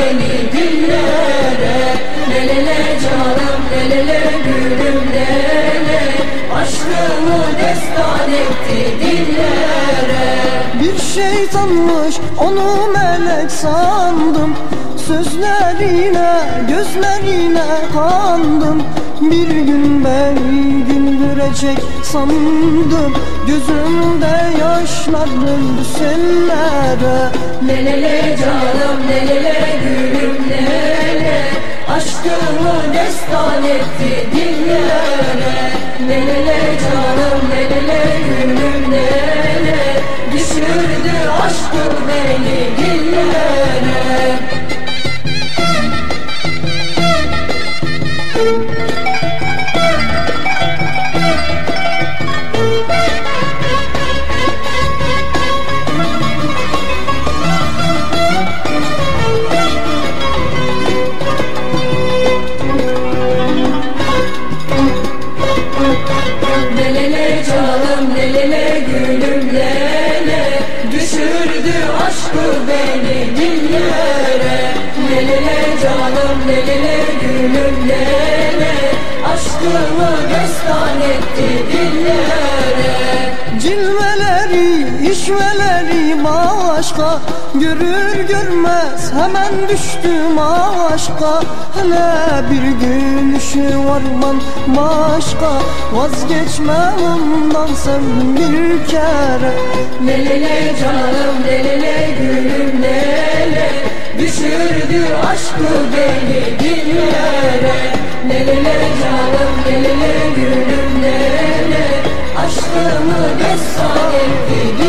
beni dillere Lelele canım lelele gülüm lele Aşkımı destan etti dillere Bir şeytanmış onu melek sandım. Sözlerine gözlerine kandım. Bir gün beni güldürecek sandım. Gözümde yaşlar döndü sellere Lelele canım lelele gülüm lele Aşkımı destan etti dillere Lelele canım lelele gülüm lele Düşürdü aşkı beni dillere Lelele canım lelele gülüm lele Düşürdü aşkı beni dillere. Lelele canım lelele gülüm lele Aşkımı destan etti dillere Cilveleri, işveleri başka Görür görmez hemen düştüm aşka Hele bir gülüşü var man başka Vazgeçmem ondan sevdim bir kere. Lelele canım lelele gülüm lele Düşürdü aşkı beni dillere Lelele canım lelele gülüm lele Aşkımı destan etti